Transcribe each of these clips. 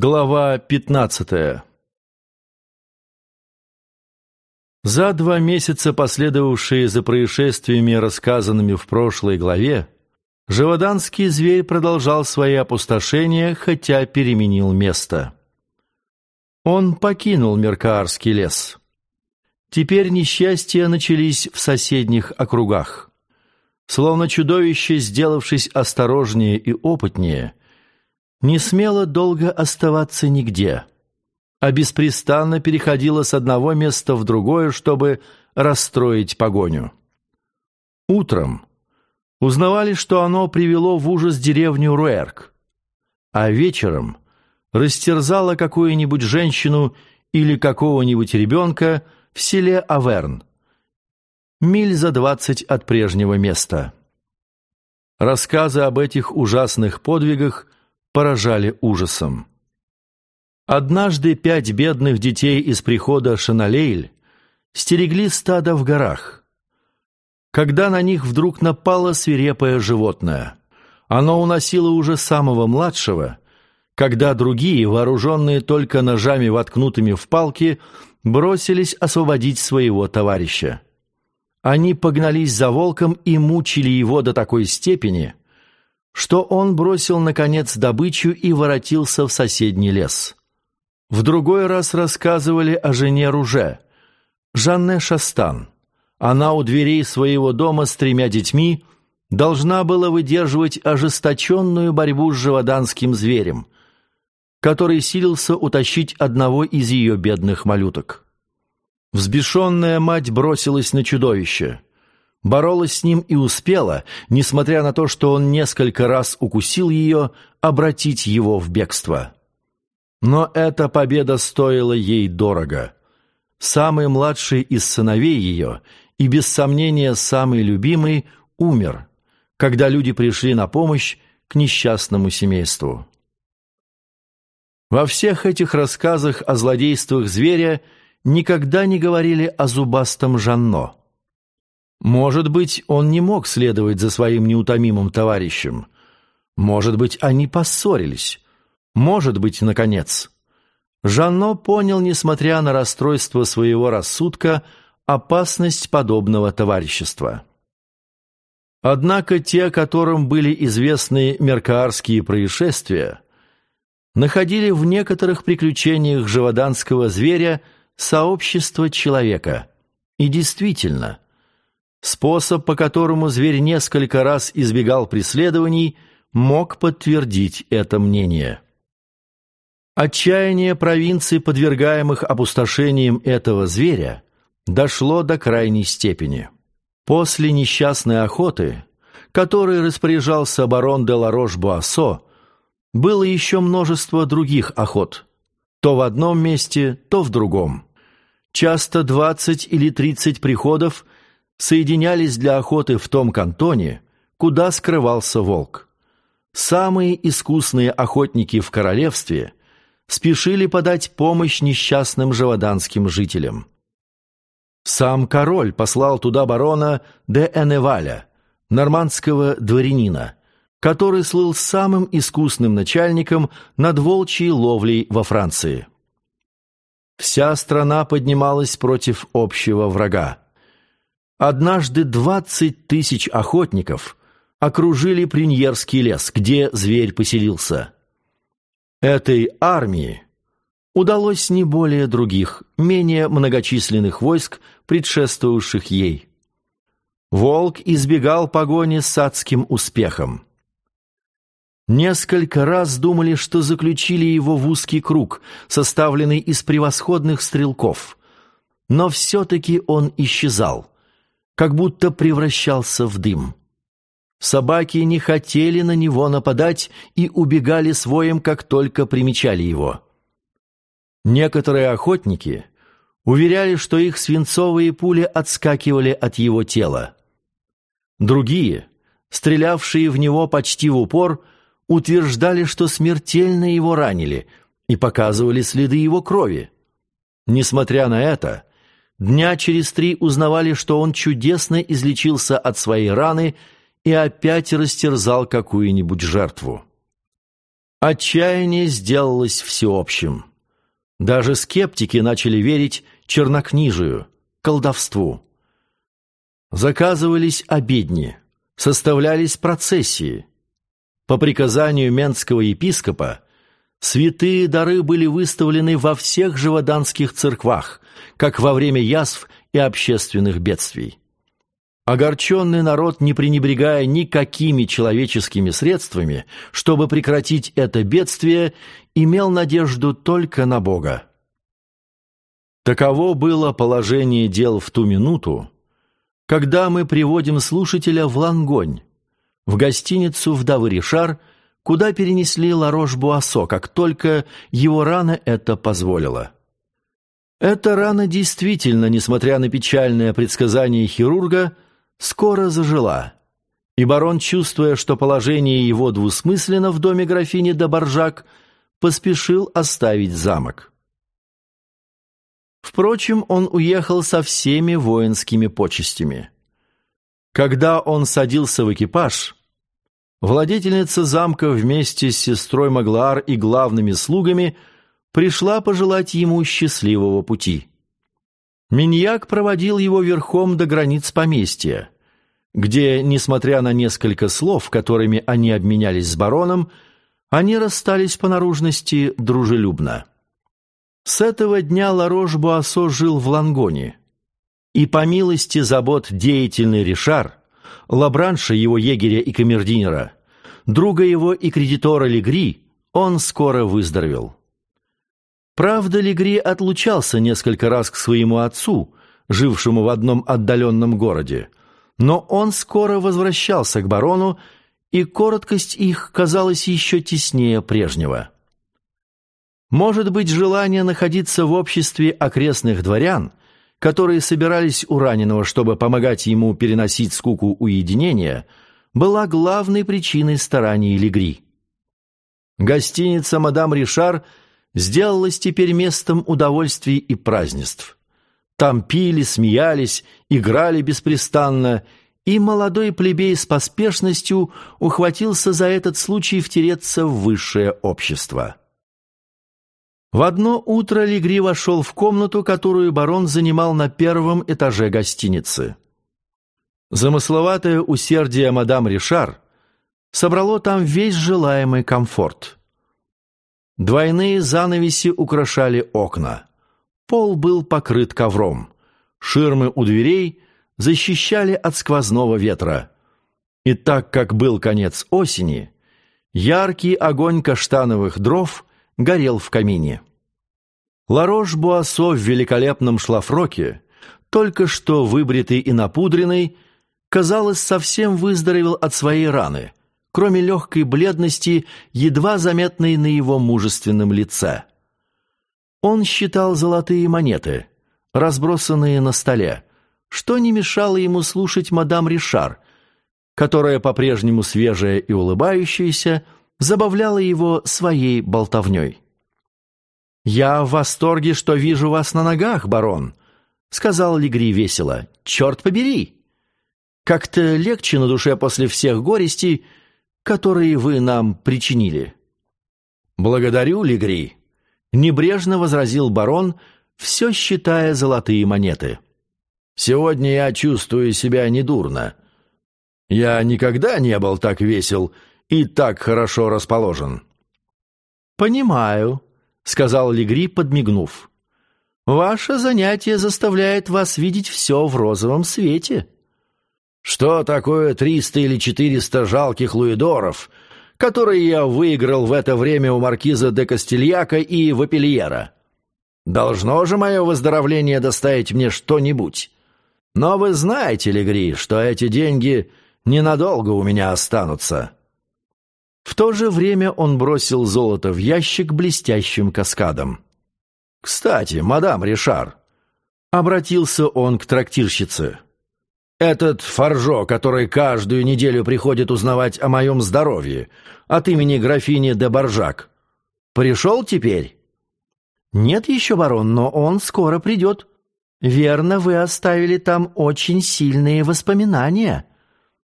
Глава 15 За два месяца, последовавшие за происшествиями, рассказанными в прошлой главе, Живоданский зверь продолжал свои опустошения, хотя переменил место. Он покинул Меркаарский лес. Теперь несчастья начались в соседних округах. Словно чудовище, сделавшись осторожнее и опытнее, не смело долго оставаться нигде, а беспрестанно переходила с одного места в другое, чтобы расстроить погоню. Утром узнавали, что оно привело в ужас деревню Руэрк, а вечером растерзало какую-нибудь женщину или какого-нибудь ребенка в селе Аверн, миль за двадцать от прежнего места. Рассказы об этих ужасных подвигах – поражали ужасом. Однажды пять бедных детей из прихода Шаналейль стерегли стадо в горах. Когда на них вдруг напало свирепое животное, оно уносило уже самого младшего, когда другие, вооруженные только ножами, воткнутыми в палки, бросились освободить своего товарища. Они погнались за волком и мучили его до такой степени, что он бросил, наконец, добычу и воротился в соседний лес. В другой раз рассказывали о жене Руже, Жанне Шастан. Она у дверей своего дома с тремя детьми должна была выдерживать ожесточенную борьбу с живоданским зверем, который силился утащить одного из ее бедных малюток. Взбешенная мать бросилась на чудовище — боролась с ним и успела, несмотря на то, что он несколько раз укусил ее, обратить его в бегство. Но эта победа стоила ей дорого. Самый младший из сыновей ее и, без сомнения, самый любимый, умер, когда люди пришли на помощь к несчастному семейству. Во всех этих рассказах о злодействах зверя никогда не говорили о зубастом Жанно. Может быть, он не мог следовать за своим неутомимым товарищем. Может быть, они поссорились. Может быть, наконец. Жанно понял, несмотря на расстройство своего рассудка, опасность подобного товарищества. Однако те, которым были известны меркаарские происшествия, находили в некоторых приключениях живоданского зверя сообщество человека. И действительно – Способ, по которому зверь несколько раз избегал преследований, мог подтвердить это мнение. Отчаяние провинций, подвергаемых опустошением этого зверя, дошло до крайней степени. После несчастной охоты, которой распоряжался барон де Ларош-Буассо, было еще множество других охот, то в одном месте, то в другом. Часто двадцать или тридцать приходов – соединялись для охоты в том кантоне, куда скрывался волк. Самые искусные охотники в королевстве спешили подать помощь несчастным живоданским жителям. Сам король послал туда барона де Эневаля, нормандского дворянина, который слыл самым искусным начальником над волчьей ловлей во Франции. Вся страна поднималась против общего врага. Однажды двадцать тысяч охотников окружили Приньерский лес, где зверь поселился. Этой армии удалось не более других, менее многочисленных войск, предшествовавших ей. Волк избегал погони с адским успехом. Несколько раз думали, что заключили его в узкий круг, составленный из превосходных стрелков. Но все-таки он исчезал как будто превращался в дым. Собаки не хотели на него нападать и убегали своим, как только примечали его. Некоторые охотники уверяли, что их свинцовые пули отскакивали от его тела. Другие, стрелявшие в него почти в упор, утверждали, что смертельно его ранили и показывали следы его крови. Несмотря на это, Дня через три узнавали, что он чудесно излечился от своей раны и опять растерзал какую-нибудь жертву. Отчаяние сделалось всеобщим. Даже скептики начали верить чернокнижию, колдовству. Заказывались обедни, составлялись процессии. По приказанию менского епископа святые дары были выставлены во всех живоданских церквах, как во время язв и общественных бедствий. Огорченный народ, не пренебрегая никакими человеческими средствами, чтобы прекратить это бедствие, имел надежду только на Бога. Таково было положение дел в ту минуту, когда мы приводим слушателя в Лангонь, в гостиницу «Вдовы Ришар», куда перенесли Ларош-Буассо, как только его рана это позволила. Эта рана действительно, несмотря на печальное предсказание хирурга, скоро зажила, и барон, чувствуя, что положение его двусмысленно в доме графини де Баржак, поспешил оставить замок. Впрочем, он уехал со всеми воинскими почестями. Когда он садился в экипаж, владетельница замка вместе с сестрой Маглаар и главными слугами пришла пожелать ему счастливого пути. Миньяк проводил его верхом до границ поместья, где, несмотря на несколько слов, которыми они обменялись с бароном, они расстались по наружности дружелюбно. С этого дня Ларош-Буассо жил в Лангоне, и по милости забот деятельный Ришар, Лабранша, его егеря и камердинера, друга его и кредитора Легри, он скоро выздоровел. Правда, Легри отлучался несколько раз к своему отцу, жившему в одном отдаленном городе, но он скоро возвращался к барону, и короткость их казалась еще теснее прежнего. Может быть, желание находиться в обществе окрестных дворян, которые собирались у раненого, чтобы помогать ему переносить скуку уединения, была главной причиной стараний Легри. Гостиница «Мадам Ришар» сделалась теперь местом удовольствий и празднеств. Там пили, смеялись, играли беспрестанно, и молодой плебей с поспешностью ухватился за этот случай втереться в высшее общество. В одно утро Легри вошел в комнату, которую барон занимал на первом этаже гостиницы. Замысловатое усердие мадам Ришар собрало там весь желаемый комфорт. Двойные занавеси украшали окна. Пол был покрыт ковром. Ширмы у дверей защищали от сквозного ветра. И так как был конец осени, яркий огонь каштановых дров горел в камине. Ларош-Буассо в великолепном шлафроке, только что выбритый и напудренный, казалось, совсем выздоровел от своей раны — кроме легкой бледности, едва заметной на его мужественном лице. Он считал золотые монеты, разбросанные на столе, что не мешало ему слушать мадам Ришар, которая, по-прежнему свежая и улыбающаяся, забавляла его своей болтовней. «Я в восторге, что вижу вас на ногах, барон», — сказал Легри весело. «Черт побери! Как-то легче на душе после всех горестей, которые вы нам причинили». «Благодарю, Легри», — небрежно возразил барон, все считая золотые монеты. «Сегодня я чувствую себя недурно. Я никогда не был так весел и так хорошо расположен». «Понимаю», — сказал Легри, подмигнув. «Ваше занятие заставляет вас видеть все в розовом свете». Что такое триста или четыреста жалких луидоров, которые я выиграл в это время у маркиза де Кастильяка и Вапильера? Должно же мое выздоровление доставить мне что-нибудь. Но вы знаете, Легри, что эти деньги ненадолго у меня останутся». В то же время он бросил золото в ящик блестящим каскадом. «Кстати, мадам Ришар», — обратился он к трактирщице, — этот Фаржо, который каждую неделю приходит узнавать о моем здоровье, от имени графини де Баржак, пришел теперь?» «Нет еще, барон, но он скоро придет. Верно, вы оставили там очень сильные воспоминания»,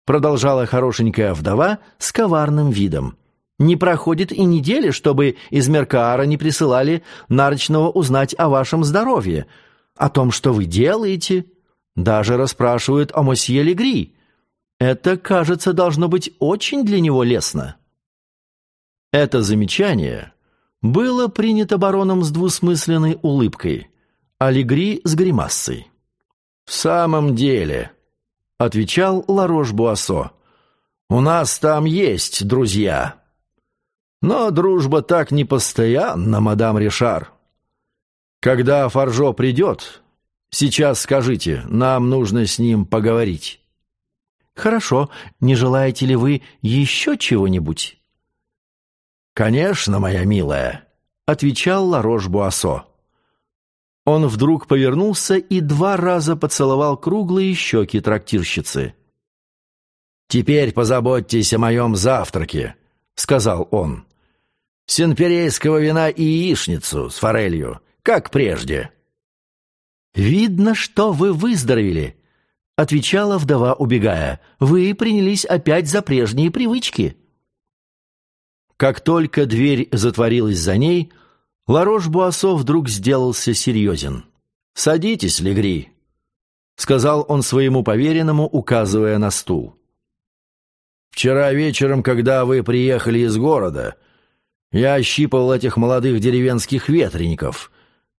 продолжала хорошенькая вдова с коварным видом. Не проходит и недели, чтобы из Меркаара не присылали нарочного узнать о вашем здоровье, о том, что вы делаете. Даже расспрашивают о мосье Легри. Это, кажется, должно быть очень для него лестно». Это замечание было принято бароном с двусмысленной улыбкой, а Легри с гримассой. «В самом деле», — отвечал Ларош-Буассо, — «у нас там есть друзья». Но дружба так не постоянна, мадам Ришар. Когда Фаржо придет, сейчас скажите, нам нужно с ним поговорить. Хорошо, не желаете ли вы еще чего-нибудь? Конечно, моя милая, отвечал Ларош-Буассо. Он вдруг повернулся и два раза поцеловал круглые щеки трактирщицы. «Теперь позаботьтесь о моем завтраке», — сказал он. «Сенперейского вина и яичницу с форелью, как прежде». «Видно, что вы выздоровели», — отвечала вдова, убегая. «Вы принялись опять за прежние привычки». Как только дверь затворилась за ней, Ларош-Буассо вдруг сделался серьезен. «Садитесь, Легри», — сказал он своему поверенному, указывая на стул. «Вчера вечером, когда вы приехали из города, я ощипал этих молодых деревенских ветреников,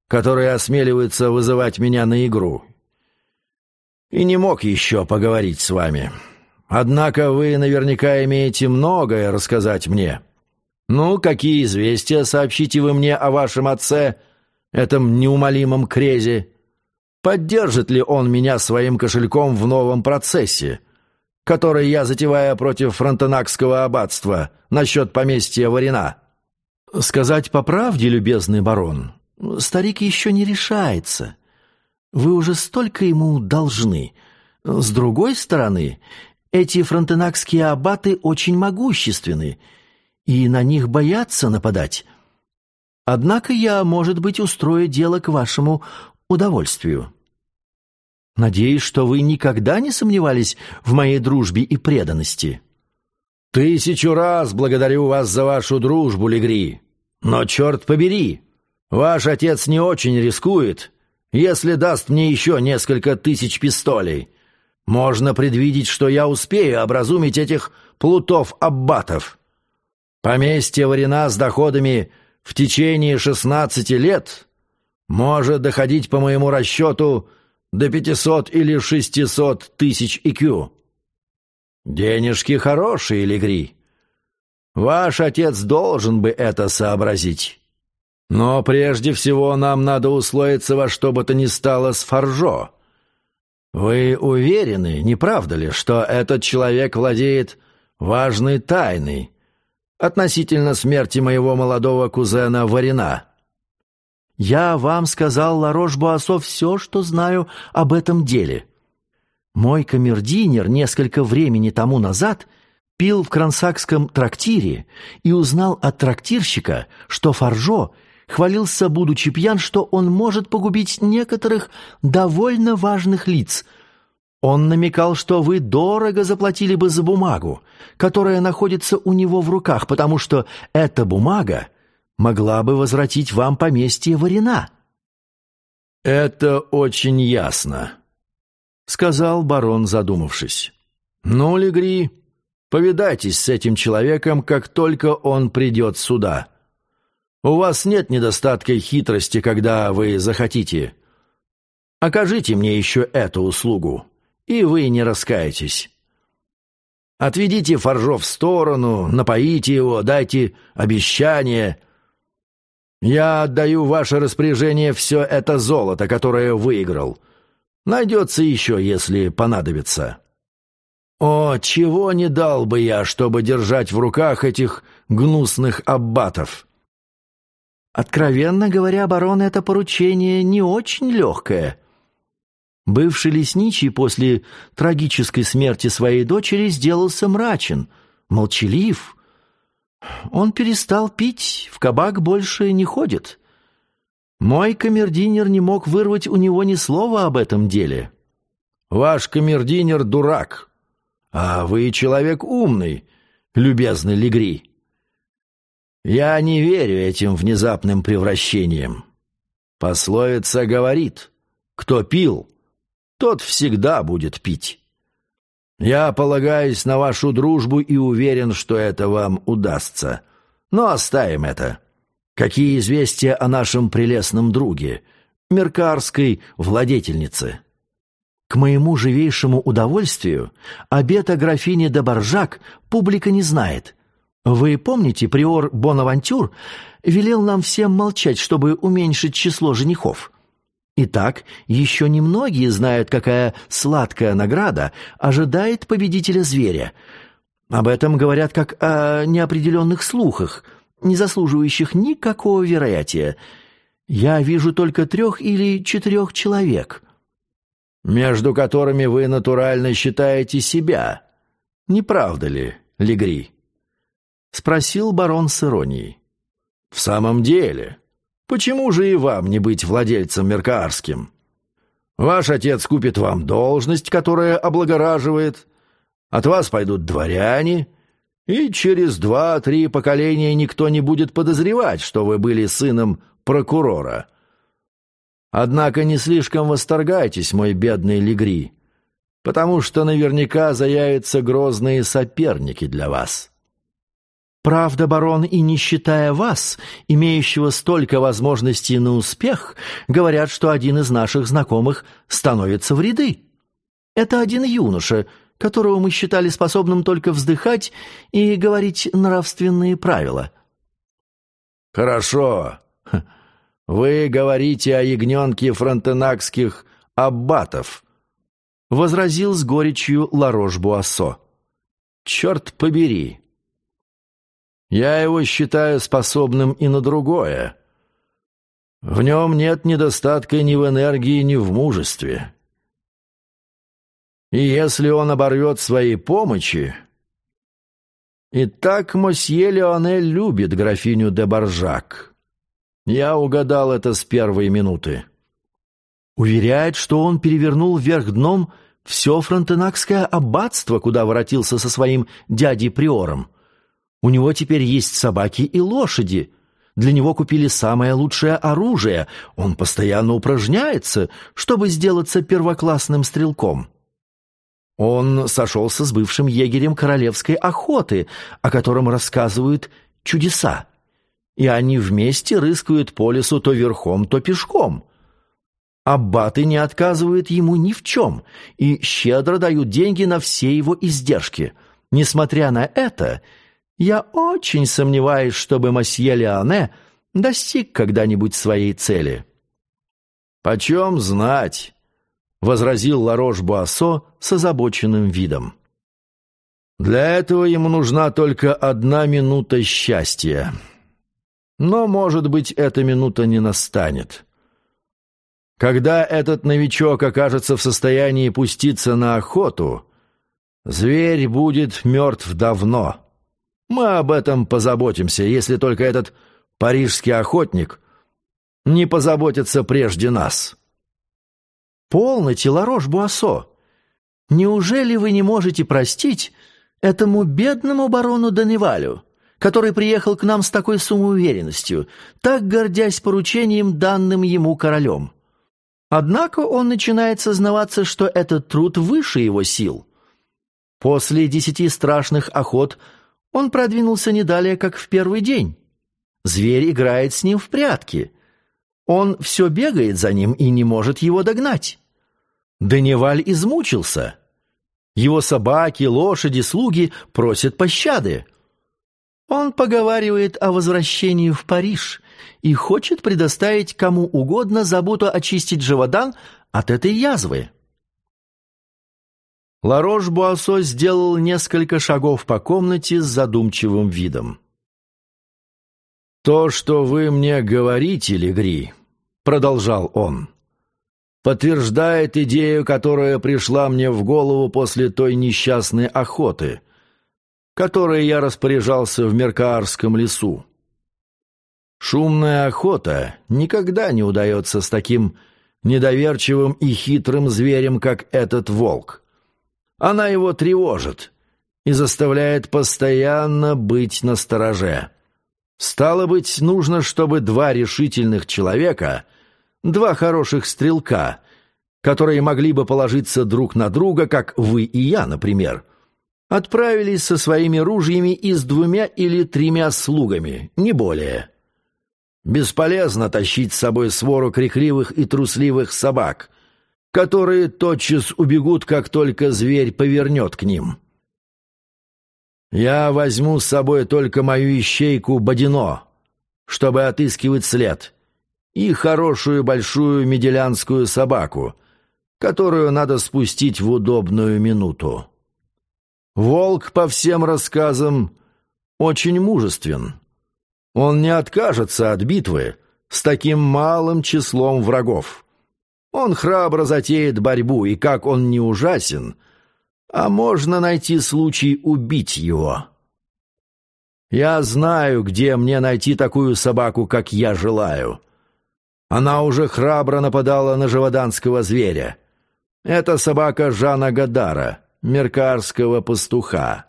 которые осмеливаются вызывать меня на игру, и не мог еще поговорить с вами. Однако вы наверняка имеете многое рассказать мне». «Ну, какие известия сообщите вы мне о вашем отце, этом неумолимом Крезе? Поддержит ли он меня своим кошельком в новом процессе, который я затеваю против фронтенакского аббатства насчет поместья Варина?» «Сказать по правде, любезный барон, старик еще не решается. Вы уже столько ему должны. С другой стороны, эти фронтенакские аббаты очень могущественны» и на них боятся нападать. Однако я, может быть, устрою дело к вашему удовольствию. Надеюсь, что вы никогда не сомневались в моей дружбе и преданности. Тысячу раз благодарю вас за вашу дружбу, Легри. Но, черт побери, ваш отец не очень рискует, если даст мне еще несколько тысяч пистолей. Можно предвидеть, что я успею образумить этих плутов-аббатов». Поместье Варина с доходами в течение шестнадцати лет может доходить, по моему расчету, до пятисот или шестисот тысяч икю. Денежки хорошие, Легри. Ваш отец должен бы это сообразить. Но прежде всего нам надо условиться во что бы то ни стало с Фаржо. Вы уверены, не правда ли, что этот человек владеет важной тайной, относительно смерти моего молодого кузена Варина. Я вам сказал, Ларош-Буассо, все, что знаю об этом деле. Мой камердинер несколько времени тому назад пил в Крансакском трактире и узнал от трактирщика, что Фаржо хвалился, будучи пьян, что он может погубить некоторых довольно важных лиц – он намекал, что вы дорого заплатили бы за бумагу, которая находится у него в руках, потому что эта бумага могла бы возвратить вам поместье Варина». «Это очень ясно», — сказал барон, задумавшись. «Ну, Легри, повидайтесь с этим человеком, как только он придет сюда. У вас нет недостатка хитрости, когда вы захотите. Окажите мне еще эту услугу» и вы не раскаетесь. Отведите Фаржо в сторону, напоите его, дайте обещание. Я отдаю ваше распоряжение все это золото, которое выиграл. Найдется еще, если понадобится. О, чего не дал бы я, чтобы держать в руках этих гнусных аббатов!» Откровенно говоря, барон, это поручение не очень легкое, Бывший лесничий после трагической смерти своей дочери сделался мрачен, молчалив. Он перестал пить, в кабак больше не ходит. Мой камердинер не мог вырвать у него ни слова об этом деле. «Ваш камердинер дурак, а вы человек умный, любезный Легри. Я не верю этим внезапным превращениям. Пословица говорит, кто пил, тот всегда будет пить. Я полагаюсь на вашу дружбу и уверен, что это вам удастся. Но оставим это. Какие известия о нашем прелестном друге, меркарской владетельнице? К моему живейшему удовольствию, обед о графине де Баржак публика не знает. Вы помните, приор Бонавантюр велел нам всем молчать, чтобы уменьшить число женихов? Итак, еще немногие знают, какая сладкая награда ожидает победителя зверя. Об этом говорят как о неопределенных слухах, не заслуживающих никакого вероятия. Я вижу только трех или четырех человек, между которыми вы натурально считаете себя. Не правда ли, Легри? Спросил барон с иронией. В самом деле... Почему же и вам не быть владельцем меркаарским? Ваш отец купит вам должность, которая облагораживает, от вас пойдут дворяне, и через два-три поколения никто не будет подозревать, что вы были сыном прокурора. Однако не слишком восторгайтесь, мой бедный Легри, потому что наверняка заявятся грозные соперники для вас». Правда, барон, и не считая вас, имеющего столько возможностей на успех, говорят, что один из наших знакомых становится в ряды. Это один юноша, которого мы считали способным только вздыхать и говорить нравственные правила. Хорошо. Вы говорите о ягненке фронтенакских аббатов, возразил с горечью Ларош-Буассо. Черт побери! Я его считаю способным и на другое. В нем нет недостатка ни в энергии, ни в мужестве. И если он оборвет свои помощи... И так мосье Леонель любит графиню де Баржак. Я угадал это с первой минуты. Уверяет, что он перевернул вверх дном все фронтенакское аббатство, куда воротился со своим дядей-приором. У него теперь есть собаки и лошади. Для него купили самое лучшее оружие. Он постоянно упражняется, чтобы сделаться первоклассным стрелком. Он сошелся с бывшим егерем королевской охоты, о котором рассказывают чудеса. И они вместе рыскают по лесу то верхом, то пешком. Аббаты не отказывают ему ни в чем и щедро дают деньги на все его издержки. Несмотря на это, я очень сомневаюсь, чтобы мосье Леоне достиг когда-нибудь своей цели». «Почем знать?» — возразил Ларош-Буассо с озабоченным видом. «Для этого ему нужна только одна минута счастья. Но, может быть, эта минута не настанет. Когда этот новичок окажется в состоянии пуститься на охоту, зверь будет мертв давно». Мы об этом позаботимся, если только этот парижский охотник не позаботится прежде нас. Полноте, Ларош-Буассо. Неужели вы не можете простить этому бедному барону Даневалю, который приехал к нам с такой самоуверенностью, так гордясь поручением, данным ему королем? Однако он начинает сознаваться, что этот труд выше его сил. После десяти страшных охот – он продвинулся не далее, как в первый день. Зверь играет с ним в прятки. Он все бегает за ним и не может его догнать. Даневаль измучился. Его собаки, лошади, слуги просят пощады. Он поговаривает о возвращении в Париж и хочет предоставить кому угодно заботу очистить Живодан от этой язвы. Ларош-Буассо сделал несколько шагов по комнате с задумчивым видом. «То, что вы мне говорите, Легри», — продолжал он, — «подтверждает идею, которая пришла мне в голову после той несчастной охоты, которой я распоряжался в Меркаарском лесу. Шумная охота никогда не удается с таким недоверчивым и хитрым зверем, как этот волк. Она его тревожит и заставляет постоянно быть настороже. Стало быть, нужно, чтобы два решительных человека, два хороших стрелка, которые могли бы положиться друг на друга, как вы и я, например, отправились со своими ружьями и с двумя или тремя слугами, не более. Бесполезно тащить с собой свору крикливых и трусливых собак, которые тотчас убегут, как только зверь повернет к ним. Я возьму с собой только мою ищейку Бодино, чтобы отыскивать след, и хорошую большую меделянскую собаку, которую надо спустить в удобную минуту. Волк, по всем рассказам, очень мужествен. Он не откажется от битвы с таким малым числом врагов. Он храбро затеет борьбу, и как он не ужасен — а можно найти случай убить его. Я знаю, где мне найти такую собаку, как я желаю. Она уже храбро нападала на живоданского зверя. Это собака Жана Гадара, меркарского пастуха.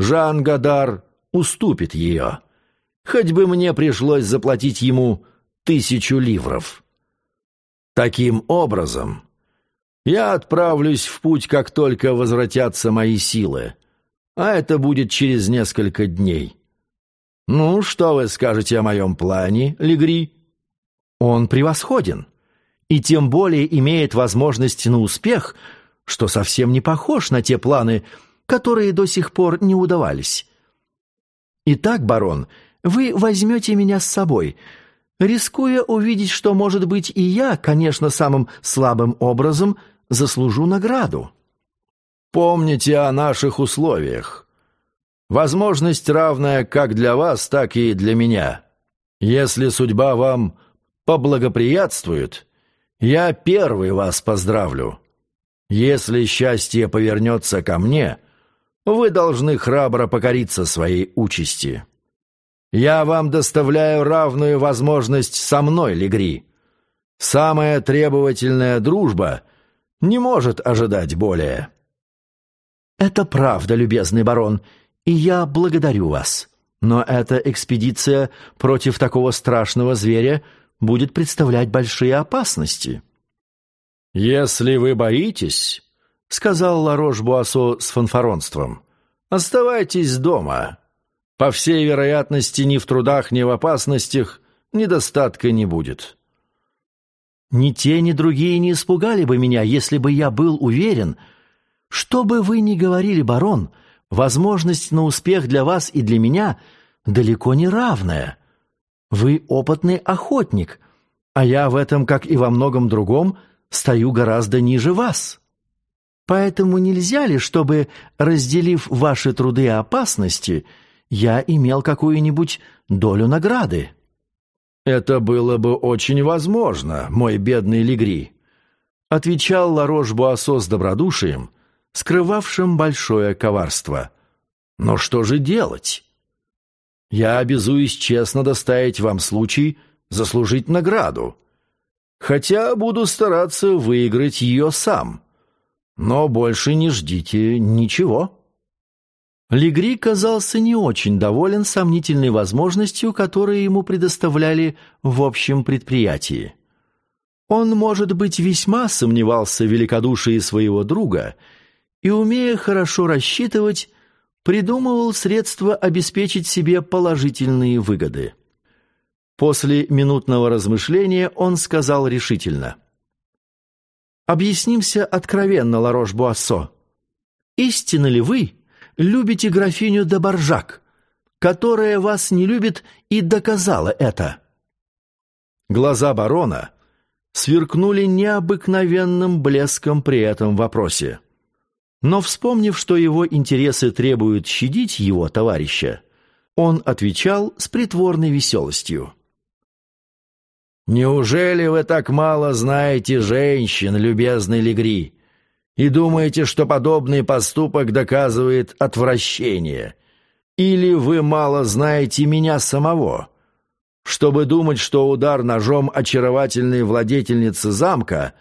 Жан Гадар уступит ее. Хоть бы мне пришлось заплатить ему тысячу ливров. Таким образом, я отправлюсь в путь, как только возвратятся мои силы. А это будет через несколько дней. Ну, что вы скажете о моем плане, Легри? Он превосходен. И тем более имеет возможность на успех, что совсем не похож на те планы, которые до сих пор не удавались. Итак, барон, вы возьмете меня с собой, рискуя увидеть, что, может быть, и я, конечно, самым слабым образом – заслужу награду. Помните о наших условиях. Возможность равная как для вас, так и для меня. Если судьба вам поблагоприятствует, я первый вас поздравлю. Если счастье повернется ко мне, вы должны храбро покориться своей участи. Я вам доставляю равную возможность со мной, Легри. Самая требовательная дружба не может ожидать более». «Это правда, любезный барон, и я благодарю вас. Но эта экспедиция против такого страшного зверя будет представлять большие опасности». «Если вы боитесь», — сказал Ларош-Буассо с фанфаронством, — «оставайтесь дома. По всей вероятности, ни в трудах, ни в опасностях недостатка не будет». Ни те, ни другие не испугали бы меня, если бы я был уверен. Что бы вы ни говорили, барон, возможность на успех для вас и для меня далеко не равная. Вы опытный охотник, а я в этом, как и во многом другом, стою гораздо ниже вас. Поэтому нельзя ли, чтобы, разделив ваши труды и опасности, я имел какую-нибудь долю награды?» «Это было бы очень возможно, мой бедный Легри», отвечал Ларош-Буассо с добродушием, скрывавшим большое коварство. «Но что же делать? Я обязуюсь честно доставить вам случай заслужить награду, хотя буду стараться выиграть ее сам. Но больше не ждите ничего». Легри казался не очень доволен сомнительной возможностью, которую ему предоставляли в общем предприятии. Он, может быть, весьма сомневался в великодушии своего друга и, умея хорошо рассчитывать, придумывал средства обеспечить себе положительные выгоды. После минутного размышления он сказал решительно. «Объяснимся откровенно, Ларош-Буассо. Истинно ли вы, любите графиню де Баржак, которая вас не любит и доказала это». Глаза барона сверкнули необыкновенным блеском при этом вопросе. Но, вспомнив, что его интересы требуют щадить его товарища, он отвечал с притворной веселостью. «Неужели вы так мало знаете женщин, любезный Легри? И думаете, что подобный поступок доказывает отвращение. Или вы мало знаете меня самого, чтобы думать, что удар ножом очаровательной владетельницы замка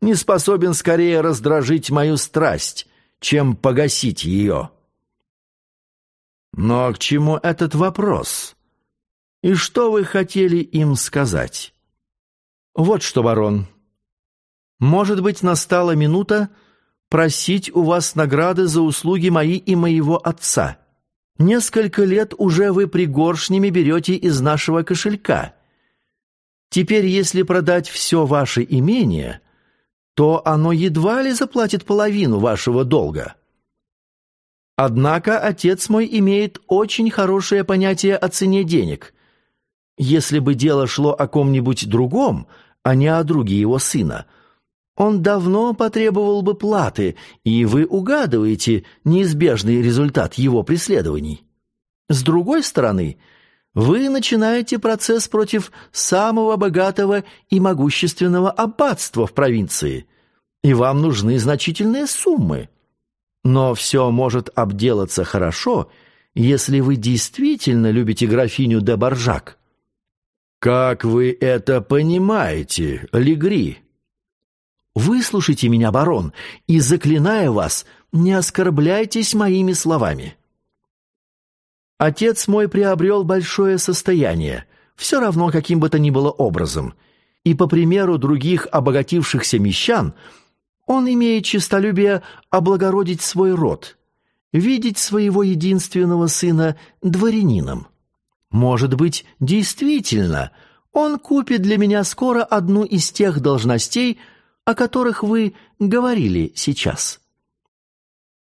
не способен скорее раздражить мою страсть, чем погасить ее. Но к чему этот вопрос? И что вы хотели им сказать? Вот что, барон. Может быть, настала минута просить у вас награды за услуги мои и моего отца. Несколько лет уже вы пригоршнями берете из нашего кошелька. Теперь, если продать все ваше имение, то оно едва ли заплатит половину вашего долга. Однако отец мой имеет очень хорошее понятие о цене денег. Если бы дело шло о ком-нибудь другом, а не о друге его сына, он давно потребовал бы платы, и вы угадываете неизбежный результат его преследований. С другой стороны, вы начинаете процесс против самого богатого и могущественного аббатства в провинции, и вам нужны значительные суммы. Но все может обделаться хорошо, если вы действительно любите графиню де Баржак. «Как вы это понимаете, Легри?» «Выслушайте меня, барон, и, заклиная вас, не оскорбляйтесь моими словами». Отец мой приобрел большое состояние, все равно каким бы то ни было образом, и, по примеру других обогатившихся мещан, он имеет честолюбие облагородить свой род, видеть своего единственного сына дворянином. Может быть, действительно, он купит для меня скоро одну из тех должностей, о которых вы говорили сейчас.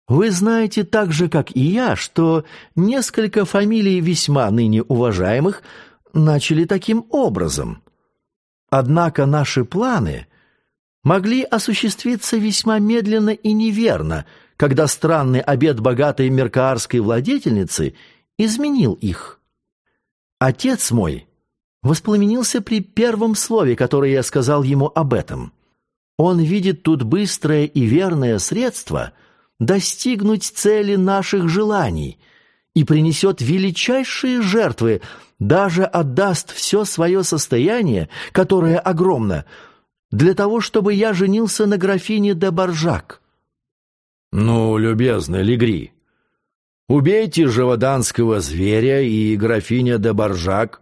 Вы знаете так же, как и я, что несколько фамилий весьма ныне уважаемых начали таким образом. Однако наши планы могли осуществиться весьма медленно и неверно, когда странный обед богатой меркаарской владетельницы изменил их. Отец мой воспламенился при первом слове, которое я сказал ему об этом. Он видит тут быстрое и верное средство достигнуть цели наших желаний и принесет величайшие жертвы, даже отдаст все свое состояние, которое огромно, для того, чтобы я женился на графине де Баржак». «Ну, любезный Легри, убейте живоданского зверя, и графиня де Баржак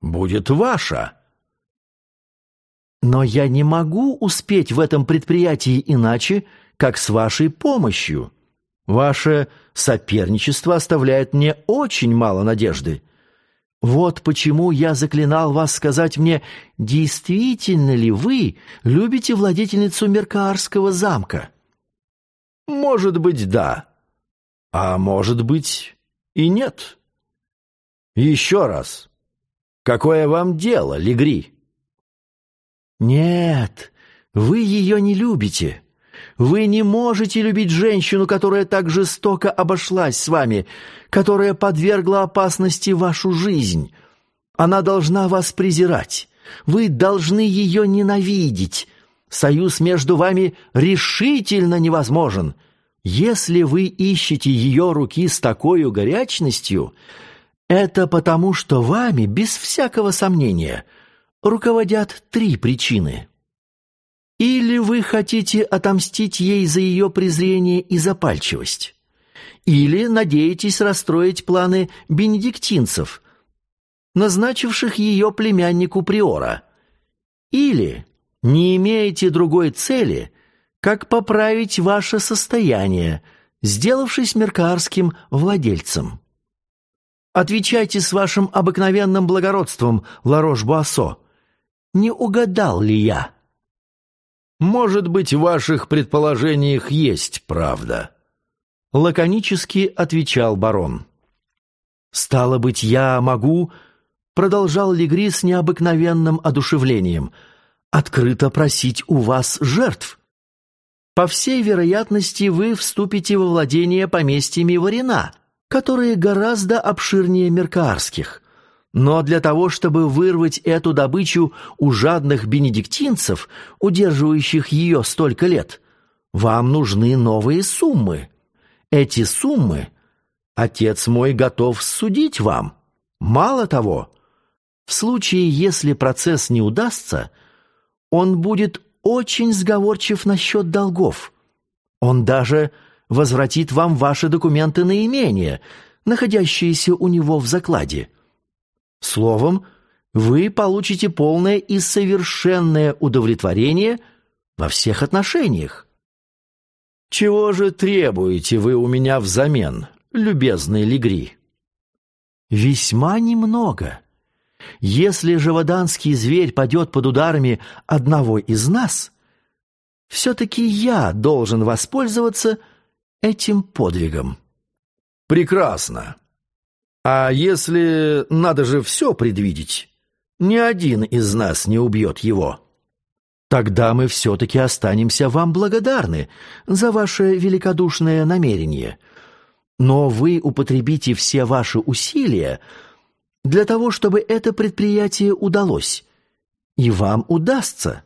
будет ваша». «Но я не могу успеть в этом предприятии иначе, как с вашей помощью. Ваше соперничество оставляет мне очень мало надежды. Вот почему я заклинал вас сказать мне, действительно ли вы любите владетельницу Меркаарского замка? Может быть, да. А может быть и нет. Еще раз. Какое вам дело, Легри? Нет, вы ее не любите. Вы не можете любить женщину, которая так жестоко обошлась с вами, которая подвергла опасности вашу жизнь. Она должна вас презирать. Вы должны ее ненавидеть. Союз между вами решительно невозможен. Если вы ищете ее руки с такой горячностью, это потому, что вами, без всякого сомнения, руководят три причины. Или вы хотите отомстить ей за ее презрение и запальчивость, или надеетесь расстроить планы бенедиктинцев, назначивших ее племяннику приора, или не имеете другой цели, как поправить ваше состояние, сделавшись меркаарским владельцем. Отвечайте с вашим обыкновенным благородством, Ларош-Буассо. Не угадал ли я?» Может быть, в ваших предположениях есть правда. Лаконически отвечал барон. «Стало быть, я могу...» Продолжал Легри с необыкновенным одушевлением. «Открыто просить у вас жертв. По всей вероятности, вы вступите во владение поместьями Варина, которые гораздо обширнее меркаарских. Но для того, чтобы вырвать эту добычу у жадных бенедиктинцев, удерживающих ее столько лет, вам нужны новые суммы. Эти суммы отец мой готов судить вам. Мало того, в случае, если процесс не удастся, он будет очень сговорчив насчет долгов. Он даже возвратит вам ваши документы на имение, находящиеся у него в закладе. Словом, вы получите полное и совершенное удовлетворение во всех отношениях. Чего же требуете вы у меня взамен, любезный Легри? Весьма немного. Если живоданский зверь падет под ударами одного из нас, все-таки я должен воспользоваться этим подвигом. Прекрасно. А если надо же все предвидеть, ни один из нас не убьет его. Тогда мы все-таки останемся вам благодарны за ваше великодушное намерение. Но вы употребите все ваши усилия для того, чтобы это предприятие удалось. И вам удастся.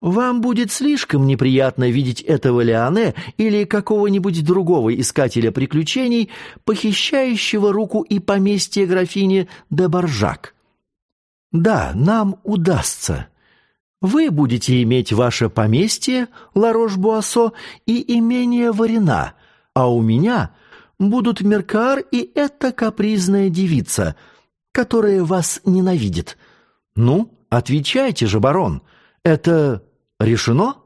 Вам будет слишком неприятно видеть этого Леоне или какого-нибудь другого искателя приключений, похищающего руку и поместье графини де Боржак. Да, нам удастся. Вы будете иметь ваше поместье, Ларош-Буассо, и имение Варина, а у меня будут Меркар и эта капризная девица, которая вас ненавидит. Ну, отвечайте же, барон, это решено?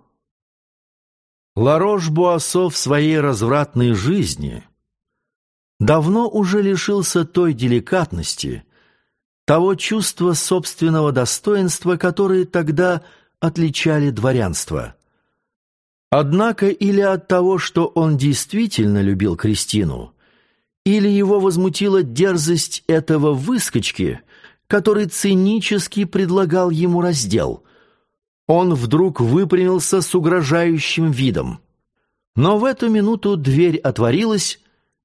Ларош-Буассо в своей развратной жизни давно уже лишился той деликатности, того чувства собственного достоинства, которые тогда отличали дворянство. Однако или от того, что он действительно любил Кристину, или его возмутила дерзость этого выскочки, который цинически предлагал ему раздел, он вдруг выпрямился с угрожающим видом. Но в эту минуту дверь отворилась,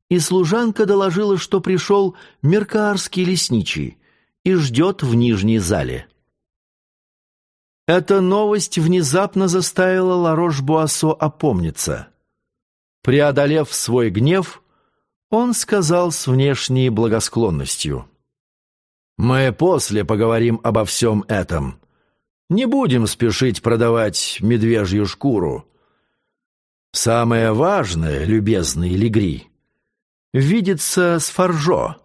и служанка доложила, что пришел меркаарский лесничий и ждет в нижней зале. Эта новость внезапно заставила Ларош-Буассо опомниться. Преодолев свой гнев, он сказал с внешней благосклонностью. «Мы после поговорим обо всем этом. Не будем спешить продавать медвежью шкуру. Самое важное, любезный Легри, видеться с Фаржо,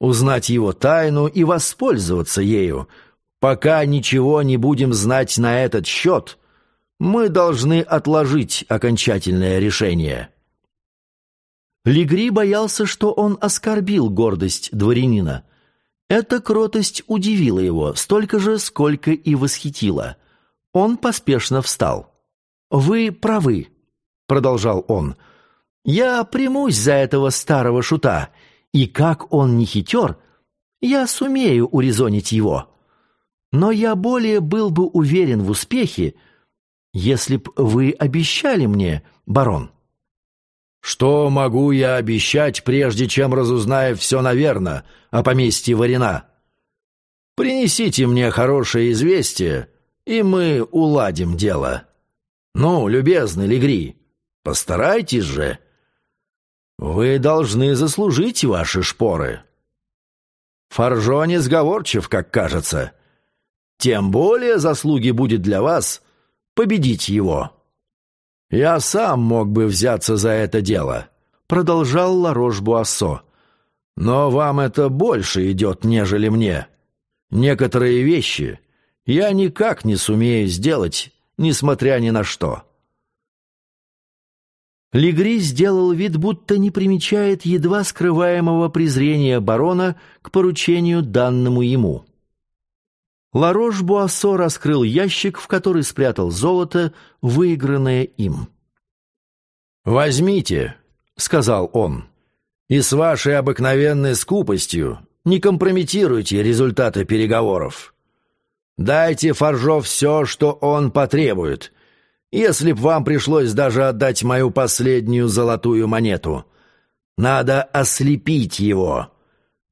узнать его тайну и воспользоваться ею, Пока ничего не будем знать на этот счет, мы должны отложить окончательное решение». Легри боялся, что он оскорбил гордость дворянина. Эта кротость удивила его, столько же, сколько и восхитила. Он поспешно встал. «Вы правы», — продолжал он. «Я примусь за этого старого шута, и как он не хитер, я сумею урезонить его». Но я более был бы уверен в успехе, если б вы обещали мне, барон. Что могу я обещать, прежде чем разузнаю все наверно о поместье Варина? Принесите мне хорошее известие, и мы уладим дело. Ну, любезный Легри, постарайтесь же. Вы должны заслужить ваши шпоры. Фаржо не сговорчив, как кажется, — тем более заслуги будет для вас победить его. Я сам мог бы взяться за это дело, продолжал Ларош-Буассо. Но вам это больше идет, нежели мне. Некоторые вещи я никак не сумею сделать, несмотря ни на что. Легри сделал вид, будто не примечает едва скрываемого презрения барона к поручению данному ему. Ларош-Буассо раскрыл ящик, в который спрятал золото, выигранное им. «Возьмите», — сказал он, — «и с вашей обыкновенной скупостью не компрометируйте результаты переговоров. Дайте Фаржо все, что он потребует, если б вам пришлось даже отдать мою последнюю золотую монету. Надо ослепить его.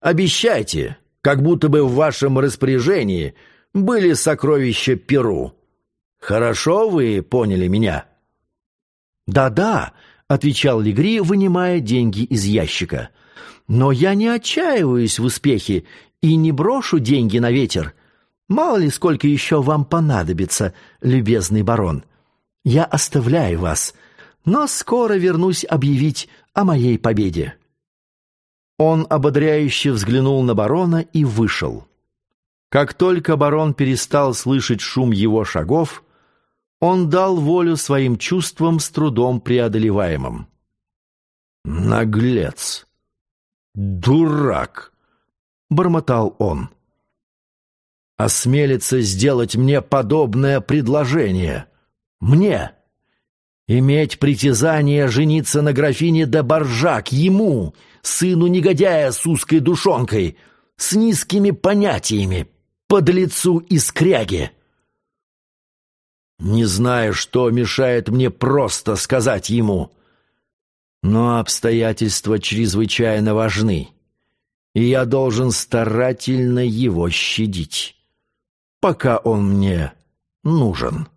Обещайте, как будто бы в вашем распоряжении — были сокровища Перу. Хорошо вы поняли меня?» «Да-да», — отвечал Легри, вынимая деньги из ящика. «Но я не отчаиваюсь в успехе и не брошу деньги на ветер. Мало ли сколько еще вам понадобится, любезный барон. Я оставляю вас, но скоро вернусь объявить о моей победе». Он ободряюще взглянул на барона и вышел. Как только барон перестал слышать шум его шагов, он дал волю своим чувствам с трудом преодолеваемым. «Наглец! Дурак!» — бормотал он. «Осмелится сделать мне подобное предложение. Мне!» Иметь притязание жениться на графине де Боржак ему, сыну негодяя с узкой душонкой, с низкими понятиями, подлецу и скряге. Не знаю, что мешает мне просто сказать ему. Но обстоятельства чрезвычайно важны, и я должен старательно его щадить, пока он мне нужен».